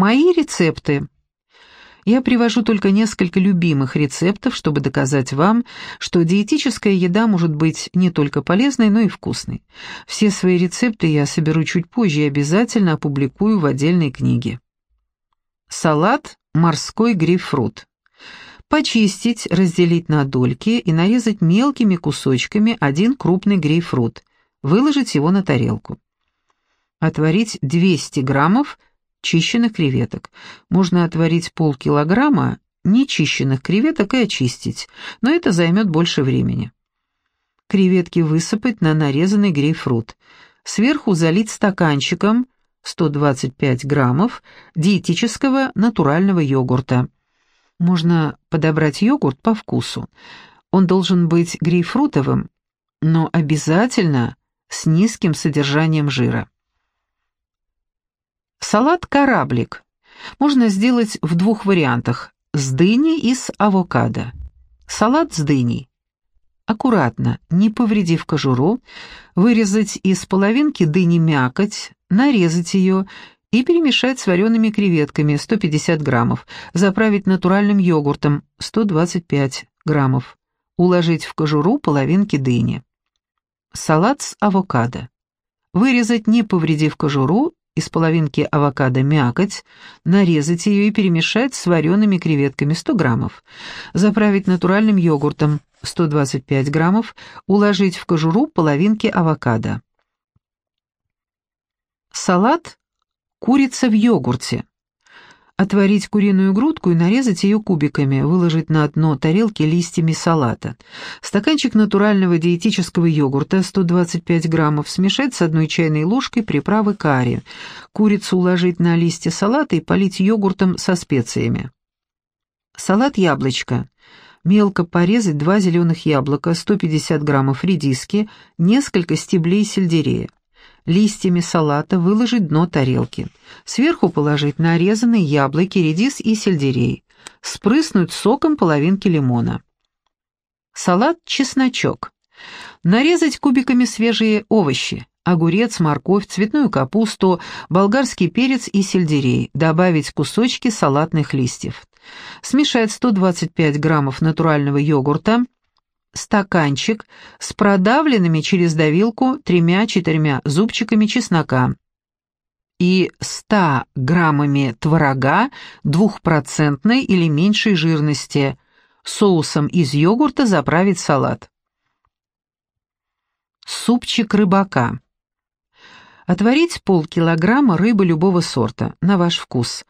Мои рецепты. Я привожу только несколько любимых рецептов, чтобы доказать вам, что диетическая еда может быть не только полезной, но и вкусной. Все свои рецепты я соберу чуть позже и обязательно опубликую в отдельной книге. Салат «Морской грейпфрут». Почистить, разделить на дольки и нарезать мелкими кусочками один крупный грейпфрут. Выложить его на тарелку. Отварить 200 граммов чищенных креветок. Можно отварить полкилограмма нечищенных креветок и очистить, но это займет больше времени. Креветки высыпать на нарезанный грейпфрут. Сверху залить стаканчиком 125 граммов диетического натурального йогурта. Можно подобрать йогурт по вкусу. Он должен быть грейпфрутовым, но обязательно с низким содержанием жира. Салат «Кораблик» можно сделать в двух вариантах – с дыней и с авокадо. Салат с дыней. Аккуратно, не повредив кожуру, вырезать из половинки дыни мякоть, нарезать ее и перемешать с вареными креветками 150 граммов, заправить натуральным йогуртом 125 граммов, уложить в кожуру половинки дыни. Салат с авокадо. Вырезать, не повредив кожуру, из половинки авокадо мякоть, нарезать ее и перемешать с вареными креветками 100 граммов, заправить натуральным йогуртом 125 граммов, уложить в кожуру половинки авокадо. Салат «Курица в йогурте». Отварить куриную грудку и нарезать ее кубиками, выложить на дно тарелки листьями салата. Стаканчик натурального диетического йогурта 125 граммов смешать с одной чайной ложкой приправы карри. Курицу уложить на листья салата и полить йогуртом со специями. Салат яблочко. Мелко порезать два зеленых яблока, 150 граммов редиски, несколько стеблей сельдерея листьями салата выложить дно тарелки. Сверху положить нарезанные яблоки, редис и сельдерей. Спрыснуть соком половинки лимона. Салат-чесночок. Нарезать кубиками свежие овощи. Огурец, морковь, цветную капусту, болгарский перец и сельдерей. Добавить кусочки салатных листьев. Смешать 125 граммов натурального йогурта, стаканчик с продавленными через давилку тремя-четырьмя зубчиками чеснока и 100 граммами творога двухпроцентной или меньшей жирности, соусом из йогурта заправить салат. Супчик рыбака. Отварить полкилограмма рыбы любого сорта, на ваш вкус.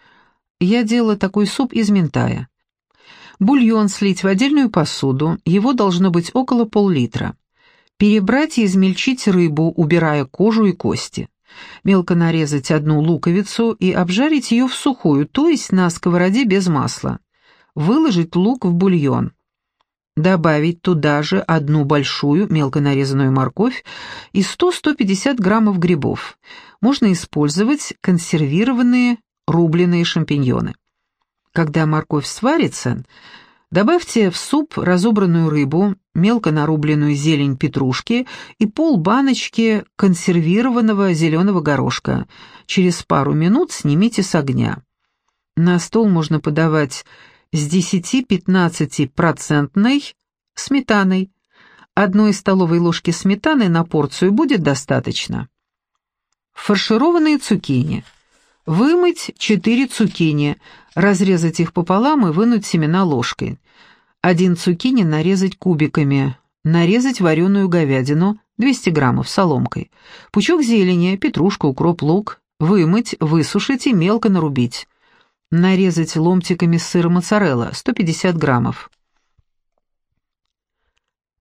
Я делала такой суп из ментая. Бульон слить в отдельную посуду, его должно быть около пол-литра. Перебрать и измельчить рыбу, убирая кожу и кости. Мелко нарезать одну луковицу и обжарить ее в сухую, то есть на сковороде без масла. Выложить лук в бульон. Добавить туда же одну большую мелко нарезанную морковь и 100-150 граммов грибов. Можно использовать консервированные рубленые шампиньоны. Когда морковь сварится, добавьте в суп разобранную рыбу, мелко нарубленную зелень петрушки и пол баночки консервированного зеленого горошка. Через пару минут снимите с огня. На стол можно подавать с 10-15% сметаной. Одной столовой ложки сметаны на порцию будет достаточно. Фаршированные цукини – Вымыть четыре цукини, разрезать их пополам и вынуть семена ложкой. Один цукини нарезать кубиками, нарезать вареную говядину, 200 граммов, соломкой. Пучок зелени, петрушка, укроп, лук, вымыть, высушить и мелко нарубить. Нарезать ломтиками сыра моцарелла, 150 граммов.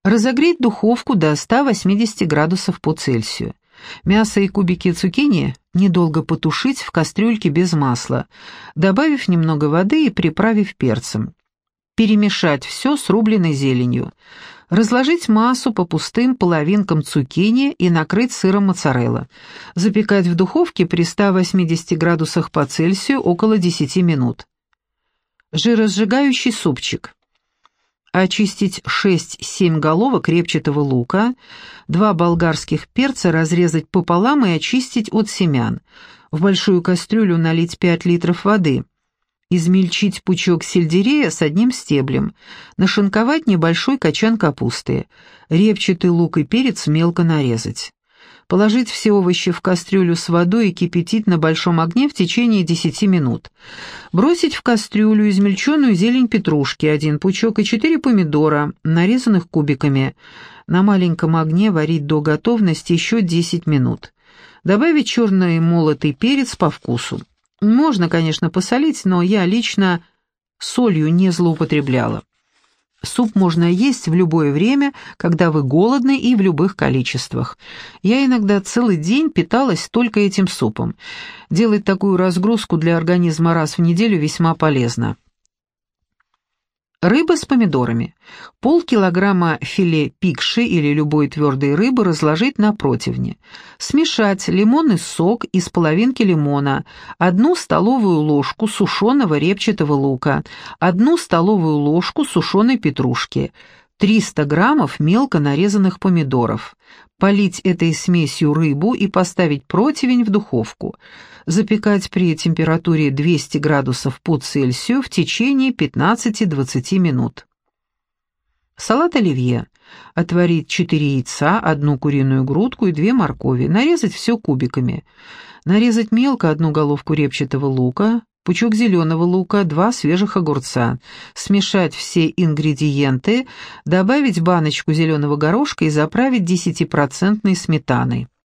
Разогреть духовку до 180 градусов по Цельсию. Мясо и кубики цукини недолго потушить в кастрюльке без масла, добавив немного воды и приправив перцем. Перемешать все с рубленой зеленью. Разложить массу по пустым половинкам цукини и накрыть сыром моцарелла. Запекать в духовке при 180 градусах по Цельсию около 10 минут. Жиросжигающий супчик очистить 6-7 головок репчатого лука, два болгарских перца разрезать пополам и очистить от семян, В большую кастрюлю налить 5 литров воды. Измельчить пучок сельдерея с одним стеблем. Нашинковать небольшой качан капусты. Репчатый лук и перец мелко нарезать. Положить все овощи в кастрюлю с водой и кипятить на большом огне в течение 10 минут. Бросить в кастрюлю измельченную зелень петрушки, один пучок и 4 помидора, нарезанных кубиками. На маленьком огне варить до готовности еще 10 минут. Добавить черный молотый перец по вкусу. Можно, конечно, посолить, но я лично солью не злоупотребляла. Суп можно есть в любое время, когда вы голодны и в любых количествах. Я иногда целый день питалась только этим супом. Делать такую разгрузку для организма раз в неделю весьма полезно. Рыба с помидорами. Полкилограмма филе пикши или любой твердой рыбы разложить на противне. Смешать лимонный сок из половинки лимона, одну столовую ложку сушеного репчатого лука, одну столовую ложку сушеной петрушки, 300 граммов мелко нарезанных помидоров. Полить этой смесью рыбу и поставить противень в духовку запекать при температуре 200 градусов по Цельсию в течение 15-20 минут. Салат оливье. Отварить 4 яйца, одну куриную грудку и 2 моркови, нарезать все кубиками. Нарезать мелко одну головку репчатого лука, пучок зеленого лука, два свежих огурца. Смешать все ингредиенты, добавить баночку зеленого горошка и заправить 10% сметаной.